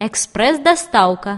экспресс доставка